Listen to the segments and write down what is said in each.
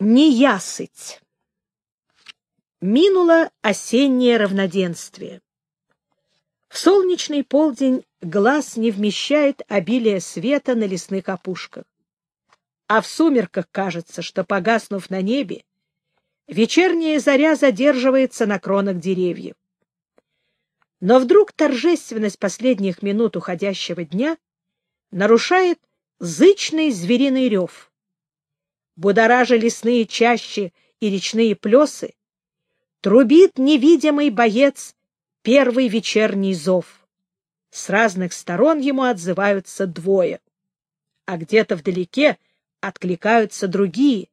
Неясыть. Минуло осеннее равноденствие. В солнечный полдень глаз не вмещает обилие света на лесных опушках. А в сумерках кажется, что, погаснув на небе, вечерняя заря задерживается на кронах деревьев. Но вдруг торжественность последних минут уходящего дня нарушает зычный звериный рев — будоража лесные чащи и речные плесы, трубит невидимый боец первый вечерний зов. С разных сторон ему отзываются двое, а где-то вдалеке откликаются другие.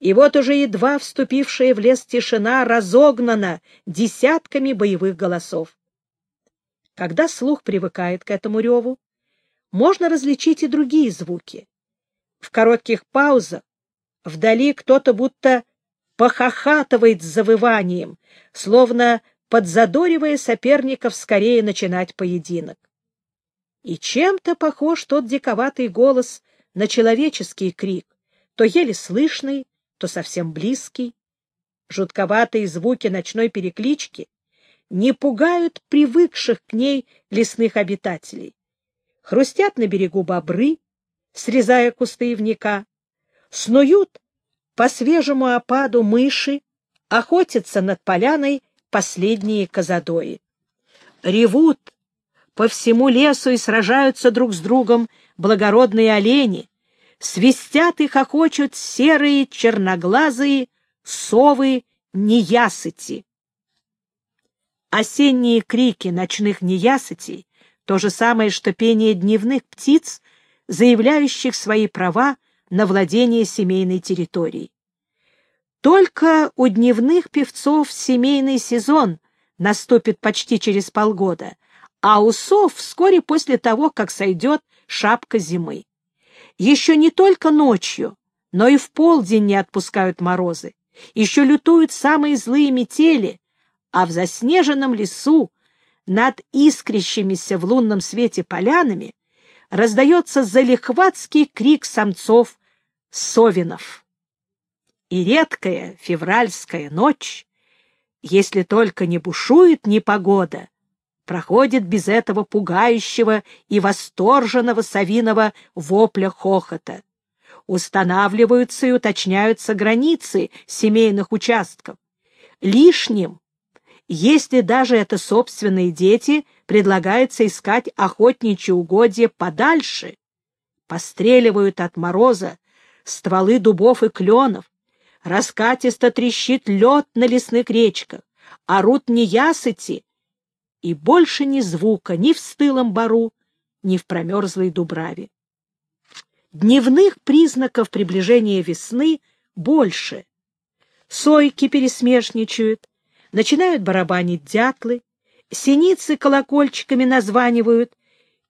И вот уже едва вступившая в лес тишина разогнана десятками боевых голосов. Когда слух привыкает к этому реву, можно различить и другие звуки. В коротких паузах Вдали кто-то будто похохатывает с завыванием, словно подзадоривая соперников скорее начинать поединок. И чем-то похож тот диковатый голос на человеческий крик, то еле слышный, то совсем близкий. Жутковатые звуки ночной переклички не пугают привыкших к ней лесных обитателей. Хрустят на берегу бобры, срезая кусты ивника, снуют по свежему опаду мыши, охотятся над поляной последние козадои. Ревут по всему лесу и сражаются друг с другом благородные олени, свистят и хохочут серые черноглазые совы неясыти. Осенние крики ночных неясытей — то же самое, что пение дневных птиц, заявляющих свои права на владение семейной территорией. Только у дневных певцов семейный сезон наступит почти через полгода, а у сов вскоре после того, как сойдет шапка зимы. Еще не только ночью, но и в полдень не отпускают морозы, еще лютуют самые злые метели, а в заснеженном лесу над искрящимися в лунном свете полянами раздается залихватский крик самцов совинов. И редкая февральская ночь, если только не бушует непогода, проходит без этого пугающего и восторженного совиного вопля хохота. Устанавливаются и уточняются границы семейных участков. Лишним, если даже это собственные дети, предлагается искать охотничьи угодья подальше. Постреливают от мороза стволы дубов и кленов, раскатисто трещит лед на лесных речках, орут неясыти, и больше ни звука ни в стылом бару, ни в промерзлой дубраве. Дневных признаков приближения весны больше. Сойки пересмешничают, начинают барабанить дятлы, синицы колокольчиками названивают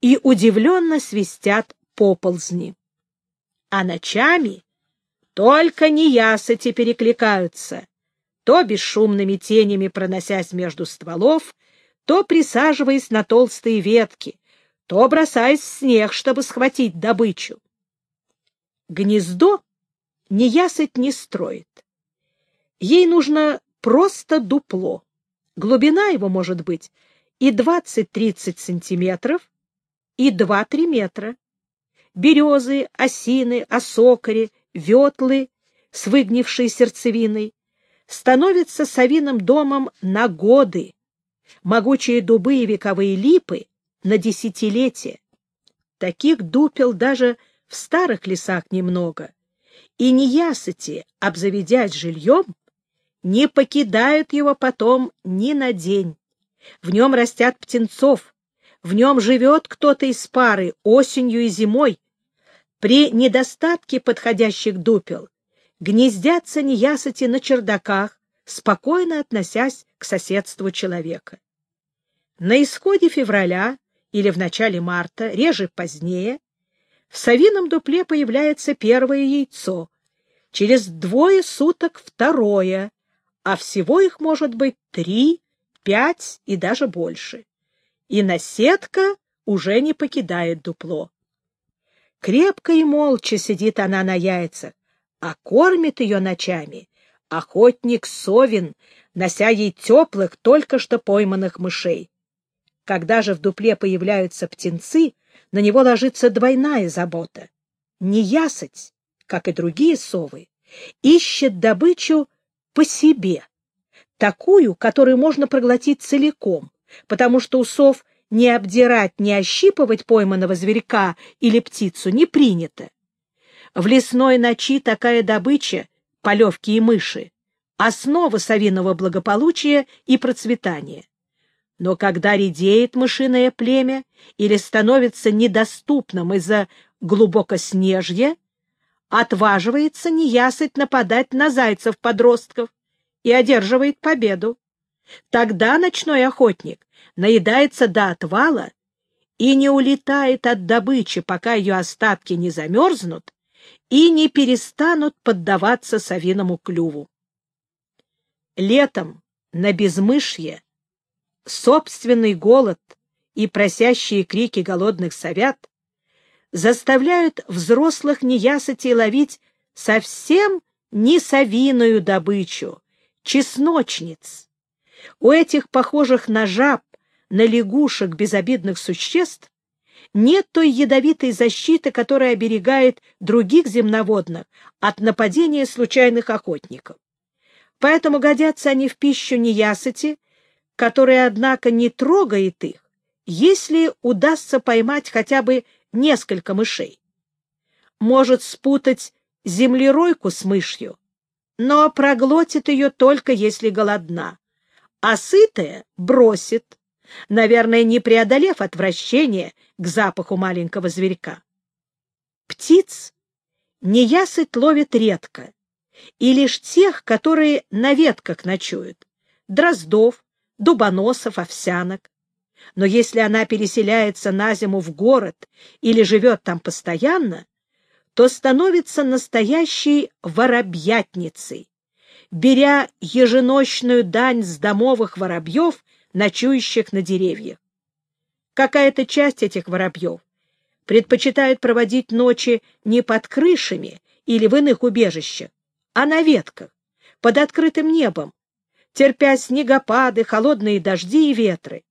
и удивленно свистят поползни а ночами только неясыти перекликаются, то бесшумными тенями проносясь между стволов, то присаживаясь на толстые ветки, то бросаясь в снег, чтобы схватить добычу. Гнездо неясыть не строит. Ей нужно просто дупло. Глубина его может быть и 20-30 сантиметров, и 2-3 метра березы, осины, осокори, ветлы с выгнившей сердцевиной, становятся совиным домом на годы, могучие дубы и вековые липы на десятилетия. Таких дупел даже в старых лесах немного, и неясыти, обзаведясь жильем, не покидают его потом ни на день. В нем растят птенцов, в нем живет кто-то из пары осенью и зимой, при недостатке подходящих дупел гнездятся неясыти на чердаках, спокойно относясь к соседству человека. На исходе февраля или в начале марта, реже позднее, в совином дупле появляется первое яйцо, через двое суток второе, а всего их может быть три, пять и даже больше. И наседка уже не покидает дупло. Крепко и молча сидит она на яйцах, а кормит ее ночами охотник Совин, нося ей теплых, только что пойманных мышей. Когда же в дупле появляются птенцы, на него ложится двойная забота. Неясыть, как и другие совы, ищет добычу по себе, такую, которую можно проглотить целиком, потому что у сов не обдирать, не ощипывать пойманного зверька или птицу не принято. В лесной ночи такая добыча, полевки и мыши, основа совиного благополучия и процветания. Но когда редеет мышиное племя или становится недоступным из-за глубокоснежья, отваживается неясыть нападать на зайцев-подростков и одерживает победу. Тогда ночной охотник наедается до отвала и не улетает от добычи, пока ее остатки не замерзнут и не перестанут поддаваться совиному клюву. Летом на безмышье собственный голод и просящие крики голодных совят заставляют взрослых неясытей ловить совсем не совиную добычу, чесночниц. У этих похожих на жаб, на лягушек безобидных существ нет той ядовитой защиты, которая оберегает других земноводных от нападения случайных охотников. Поэтому годятся они в пищу неясыти, которая, однако, не трогает их, если удастся поймать хотя бы несколько мышей. Может спутать землеройку с мышью, но проглотит ее только если голодна, а сытая бросит, наверное, не преодолев отвращение к запаху маленького зверька. Птиц неясыть ловит редко, и лишь тех, которые на ветках ночуют, дроздов, дубоносов, овсянок. Но если она переселяется на зиму в город или живет там постоянно, то становится настоящей воробьятницей, беря еженочную дань с домовых воробьев, ночующих на деревьях. Какая-то часть этих воробьев предпочитает проводить ночи не под крышами или в иных убежищах, а на ветках, под открытым небом, терпя снегопады, холодные дожди и ветры.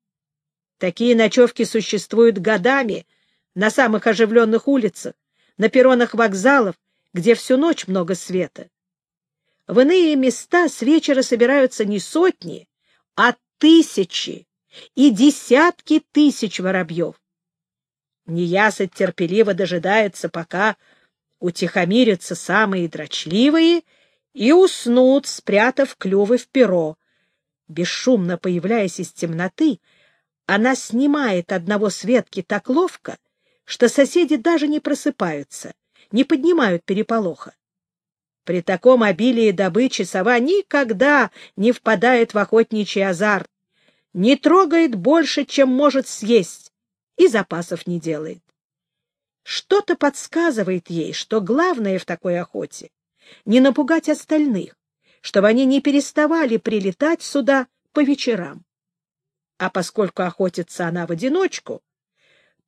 Такие ночевки существуют годами на самых оживленных улицах, на перронах вокзалов, где всю ночь много света. В иные места с вечера собираются не сотни, а тысячи и десятки тысяч воробьев. Неясыть терпеливо дожидается, пока утихомирятся самые дрочливые и уснут, спрятав клювы в перо. Бесшумно появляясь из темноты, она снимает одного с ветки так ловко, что соседи даже не просыпаются, не поднимают переполоха. При таком обилии добычи сова никогда не впадает в охотничий азарт, не трогает больше, чем может съесть, и запасов не делает. Что-то подсказывает ей, что главное в такой охоте — не напугать остальных, чтобы они не переставали прилетать сюда по вечерам. А поскольку охотится она в одиночку,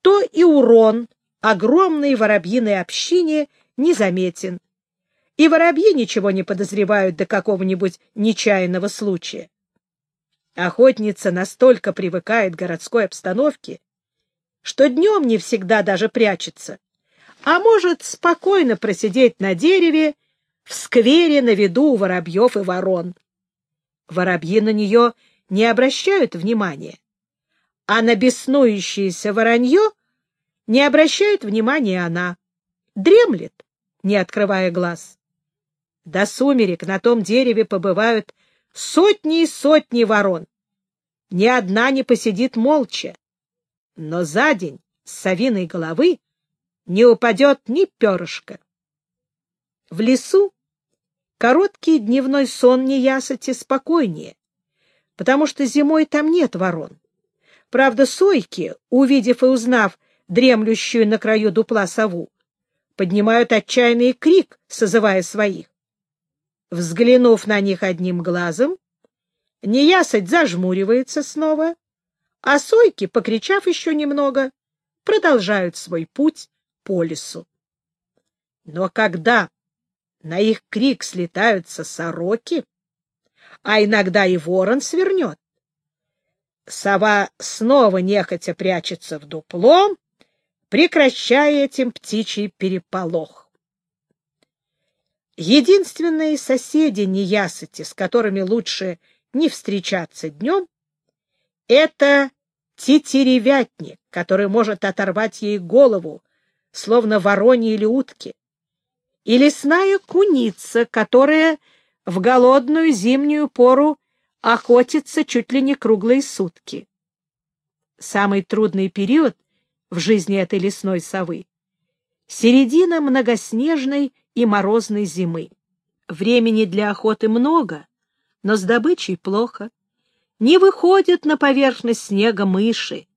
то и урон огромной воробьиной общине незаметен, и воробьи ничего не подозревают до какого-нибудь нечаянного случая. Охотница настолько привыкает к городской обстановке, что днем не всегда даже прячется, а может спокойно просидеть на дереве в сквере на виду у воробьев и ворон. Воробьи на нее не обращают внимания, а на беснующееся воронье не обращает внимания она, дремлет, не открывая глаз. До сумерек на том дереве побывают сотни и сотни ворон. Ни одна не посидит молча, но за день с совиной головы не упадет ни перышка. В лесу короткий дневной сон неясыти спокойнее, потому что зимой там нет ворон. Правда, сойки, увидев и узнав дремлющую на краю дупла сову, поднимают отчаянный крик, созывая своих. Взглянув на них одним глазом, неясыть зажмуривается снова, а сойки, покричав еще немного, продолжают свой путь по лесу. Но когда на их крик слетаются сороки, а иногда и ворон свернет. Сова снова нехотя прячется в дупло, прекращая этим птичий переполох. Единственные соседи неясыти, с которыми лучше не встречаться днем, это тетеревятник, который может оторвать ей голову, словно воронье или утки, и лесная куница, которая в голодную зимнюю пору охотится чуть ли не круглые сутки. Самый трудный период в жизни этой лесной совы — середина многоснежной и морозной зимы. Времени для охоты много, но с добычей плохо. Не выходят на поверхность снега мыши,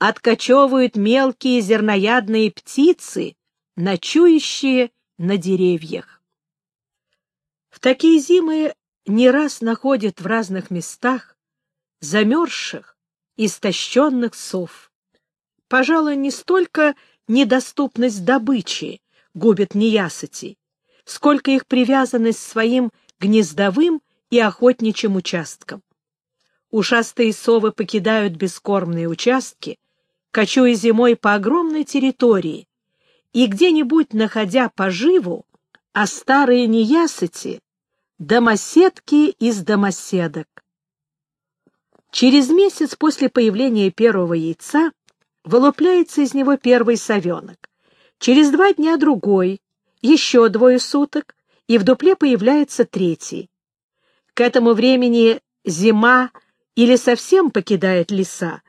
откачевывают мелкие зерноядные птицы, ночующие на деревьях. В такие зимы не раз находят в разных местах замерзших, истощенных сов. Пожалуй, не столько недоступность добычи губит неясыти, сколько их привязанность своим гнездовым и охотничьим участкам. Ушастые совы покидают бескормные участки, кочуя зимой по огромной территории, и где-нибудь, находя поживу, а старые неясыти — домоседки из домоседок. Через месяц после появления первого яйца вылупляется из него первый совенок. Через два дня другой, еще двое суток, и в дупле появляется третий. К этому времени зима или совсем покидает леса,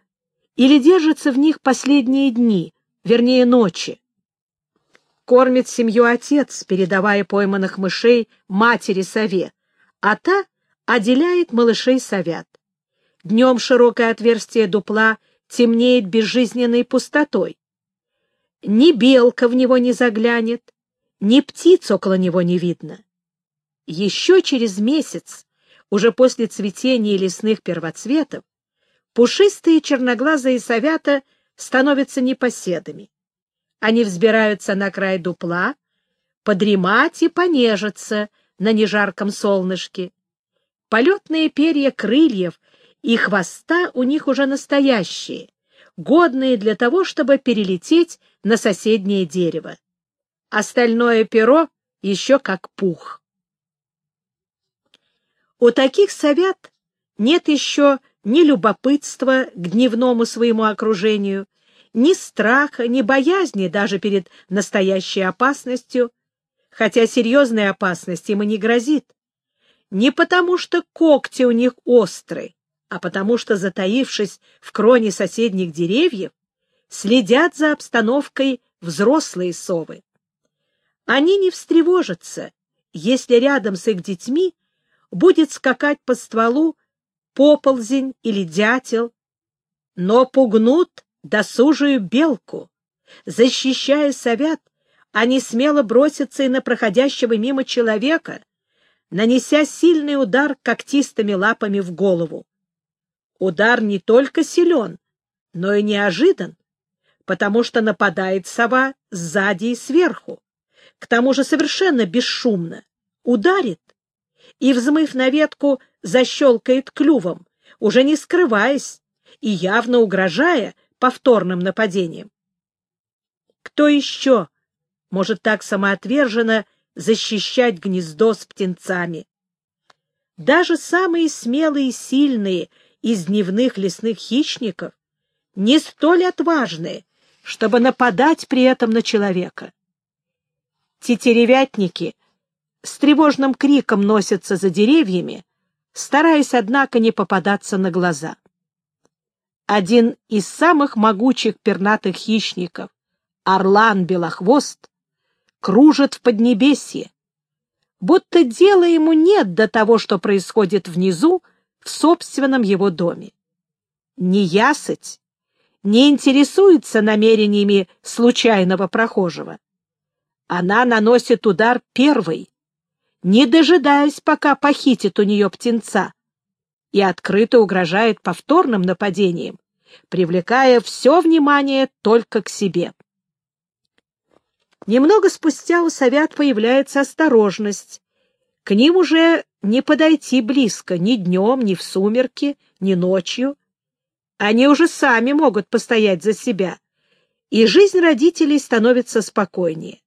или держится в них последние дни, вернее ночи. Кормит семью отец, передавая пойманных мышей матери сове, а та отделяет малышей совят. Днем широкое отверстие дупла темнеет безжизненной пустотой. Ни белка в него не заглянет, ни птиц около него не видно. Еще через месяц уже после цветения лесных первоцветов, пушистые черноглазые совята становятся непоседами. Они взбираются на край дупла, подремать и понежиться на нежарком солнышке. Полетные перья крыльев и хвоста у них уже настоящие, годные для того, чтобы перелететь на соседнее дерево. Остальное перо еще как пух. У таких совят нет еще ни любопытства к дневному своему окружению, ни страха, ни боязни даже перед настоящей опасностью, хотя серьезной опасности им и не грозит. Не потому, что когти у них острые, а потому что, затаившись в кроне соседних деревьев, следят за обстановкой взрослые совы. Они не встревожатся, если рядом с их детьми будет скакать по стволу поползень или дятел, но пугнут досужую белку. Защищая совят, они смело бросятся и на проходящего мимо человека, нанеся сильный удар когтистыми лапами в голову. Удар не только силен, но и неожидан, потому что нападает сова сзади и сверху, к тому же совершенно бесшумно, ударит и, взмыв на ветку, защелкает клювом, уже не скрываясь и явно угрожая повторным нападением. Кто еще может так самоотверженно защищать гнездо с птенцами? Даже самые смелые и сильные из дневных лесных хищников не столь отважные, чтобы нападать при этом на человека. Тетеревятники с тревожным криком носятся за деревьями, стараясь, однако, не попадаться на глаза. Один из самых могучих пернатых хищников, орлан-белохвост, кружит в поднебесье, будто дела ему нет до того, что происходит внизу, в собственном его доме. Не ясыть, не интересуется намерениями случайного прохожего. Она наносит удар первой, не дожидаясь, пока похитит у нее птенца, и открыто угрожает повторным нападением, привлекая все внимание только к себе. Немного спустя у совят появляется осторожность. К ним уже не подойти близко ни днем, ни в сумерки, ни ночью. Они уже сами могут постоять за себя, и жизнь родителей становится спокойнее.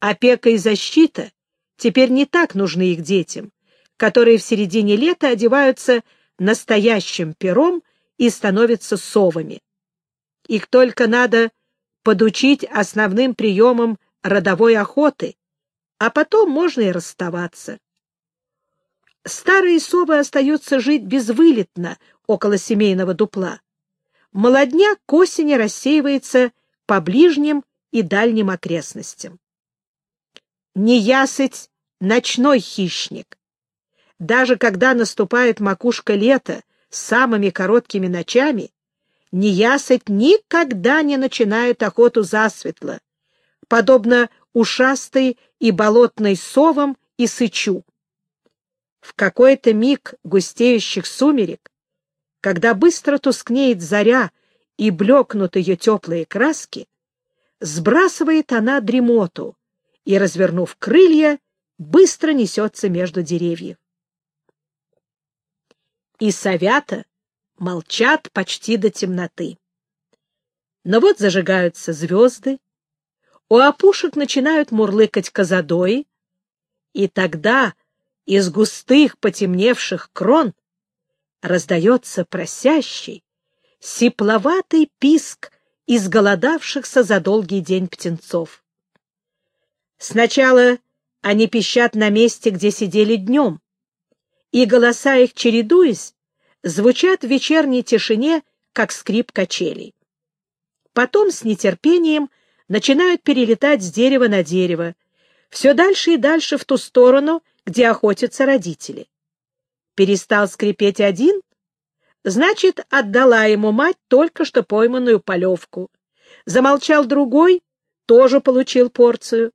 Опека и защита теперь не так нужны их детям, которые в середине лета одеваются настоящим пером и становятся совами. Их только надо подучить основным приемам родовой охоты, а потом можно и расставаться. Старые совы остаются жить безвылетно около семейного дупла. Молодняк к осени рассеивается по ближним и дальним окрестностям. Неясыть — ночной хищник. Даже когда наступает макушка лета с самыми короткими ночами, неясыть никогда не начинает охоту засветло, подобно ушастой и болотной совам и сычу. В какой-то миг густеющих сумерек, когда быстро тускнеет заря и блекнут ее теплые краски, сбрасывает она дремоту и, развернув крылья, быстро несется между деревьев. И совята молчат почти до темноты. Но вот зажигаются звезды, у опушек начинают мурлыкать козадои, и тогда из густых потемневших крон раздается просящий, сипловатый писк изголодавшихся за долгий день птенцов. Сначала они пищат на месте, где сидели днем, и голоса их, чередуясь, звучат в вечерней тишине, как скрип качелей. Потом с нетерпением начинают перелетать с дерева на дерево, все дальше и дальше в ту сторону, где охотятся родители. Перестал скрипеть один, значит, отдала ему мать только что пойманную полевку. Замолчал другой, тоже получил порцию.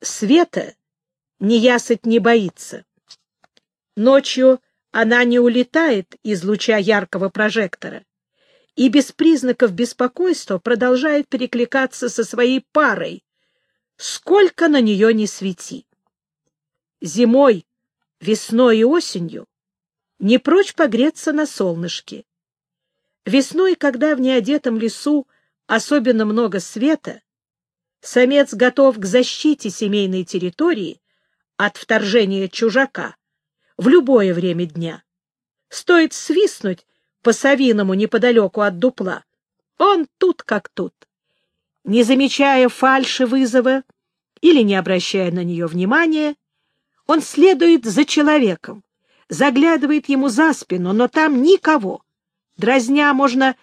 Света неясыть не боится. Ночью она не улетает из луча яркого прожектора и без признаков беспокойства продолжает перекликаться со своей парой, сколько на нее не свети зимой, весной и осенью не прочь погреться на солнышке. Весной, когда в неодетом лесу особенно много света, самец готов к защите семейной территории от вторжения чужака в любое время дня. Стоит свистнуть по-совиному неподалеку от дупла. Он тут как тут. Не замечая фальши вызова или не обращая на нее внимания, он следует за человеком, заглядывает ему за спину, но там никого. Дразня можно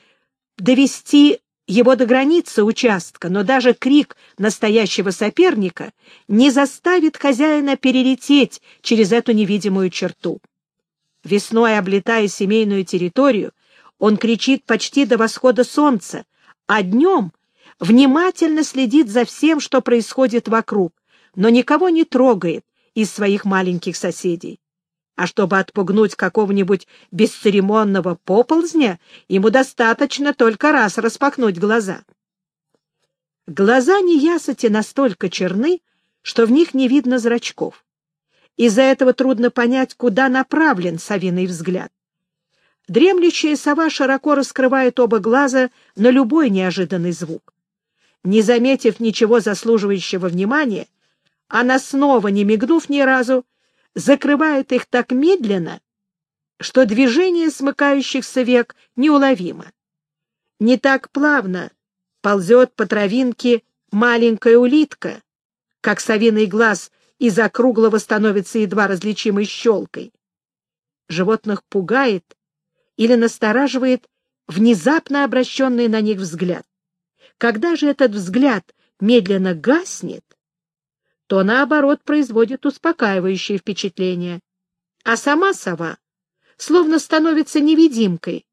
довести его до границы участка, но даже крик настоящего соперника не заставит хозяина перелететь через эту невидимую черту. Весной, облетая семейную территорию, он кричит почти до восхода солнца, а днем внимательно следит за всем, что происходит вокруг, но никого не трогает, из своих маленьких соседей. А чтобы отпугнуть какого-нибудь бесцеремонного поползня, ему достаточно только раз распахнуть глаза. Глаза неясыти настолько черны, что в них не видно зрачков. Из-за этого трудно понять, куда направлен совиный взгляд. Дремлющая сова широко раскрывает оба глаза на любой неожиданный звук. Не заметив ничего заслуживающего внимания, она снова, не мигнув ни разу, закрывает их так медленно, что движение смыкающихся век неуловимо. Не так плавно ползет по травинке маленькая улитка, как совиный глаз из округлого становится едва различимой щелкой. Животных пугает или настораживает внезапно обращенный на них взгляд. Когда же этот взгляд медленно гаснет, то, наоборот, производит успокаивающее впечатление. А сама сова словно становится невидимкой,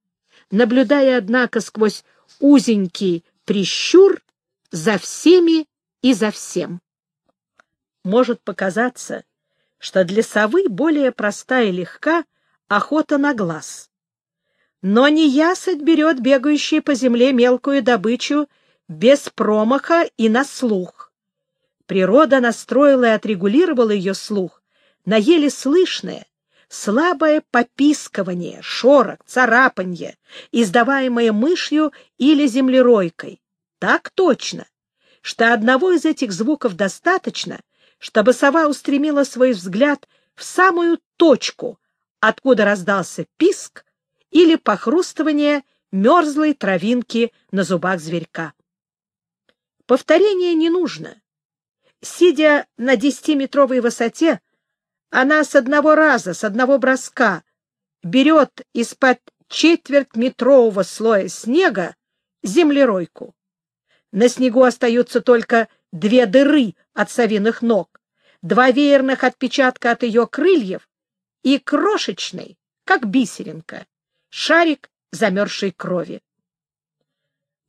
наблюдая, однако, сквозь узенький прищур за всеми и за всем. Может показаться, что для совы более проста и легка охота на глаз. Но не ясать берет бегающая по земле мелкую добычу без промаха и на слух. Природа настроила и отрегулировала ее слух на еле слышное, слабое попискивание, шорох, царапанье, издаваемое мышью или землеройкой. Так точно, что одного из этих звуков достаточно, чтобы сова устремила свой взгляд в самую точку, откуда раздался писк или похрустывание мерзлой травинки на зубах зверька. Повторения не нужно. Сидя на десятиметровой высоте, она с одного раза, с одного броска берет из-под четвертьметрового слоя снега землеройку. На снегу остаются только две дыры от совиных ног, два веерных отпечатка от ее крыльев и крошечный, как бисеринка, шарик замерзшей крови.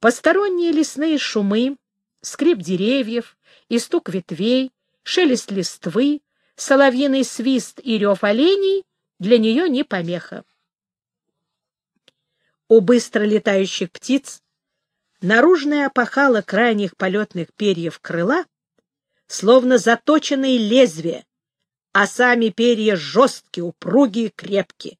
Посторонние лесные шумы, скрип деревьев и стук ветвей, шелест листвы, соловьиный свист и рев оленей для нее не помеха. У быстро летающих птиц наружная опахала крайних полетных перьев крыла, словно заточенные лезвия, а сами перья жесткие, упругие, крепкие.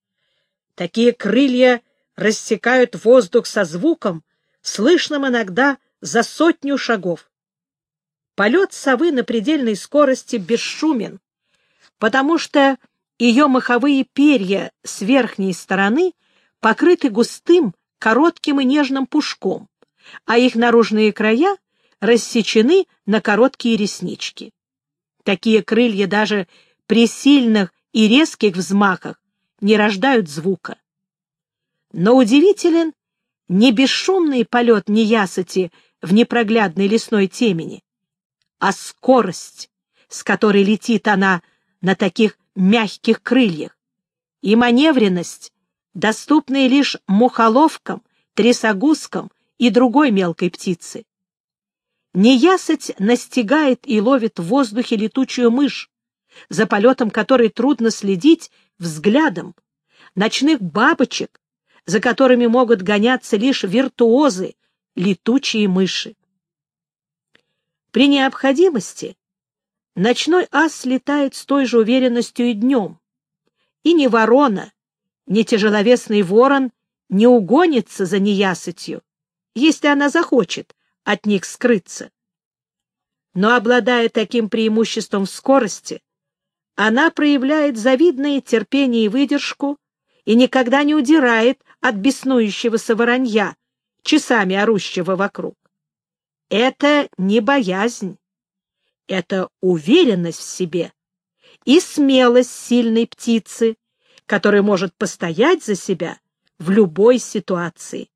Такие крылья рассекают воздух со звуком, слышным иногда за сотню шагов. Полет совы на предельной скорости бесшумен, потому что ее маховые перья с верхней стороны покрыты густым, коротким и нежным пушком, а их наружные края рассечены на короткие реснички. Такие крылья даже при сильных и резких взмахах не рождают звука. Но удивителен не бесшумный полет неясыти в непроглядной лесной темени, а скорость, с которой летит она на таких мягких крыльях, и маневренность, доступные лишь мухоловкам, трясогузкам и другой мелкой птице. Неясыть настигает и ловит в воздухе летучую мышь, за полетом которой трудно следить взглядом, ночных бабочек, за которыми могут гоняться лишь виртуозы, летучие мыши. При необходимости ночной ас летает с той же уверенностью и днем, и ни ворона, ни тяжеловесный ворон не угонится за неясытью, если она захочет от них скрыться. Но, обладая таким преимуществом в скорости, она проявляет завидное терпение и выдержку и никогда не удирает от беснующегося воронья, часами орущего вокруг. Это не боязнь, это уверенность в себе и смелость сильной птицы, которая может постоять за себя в любой ситуации.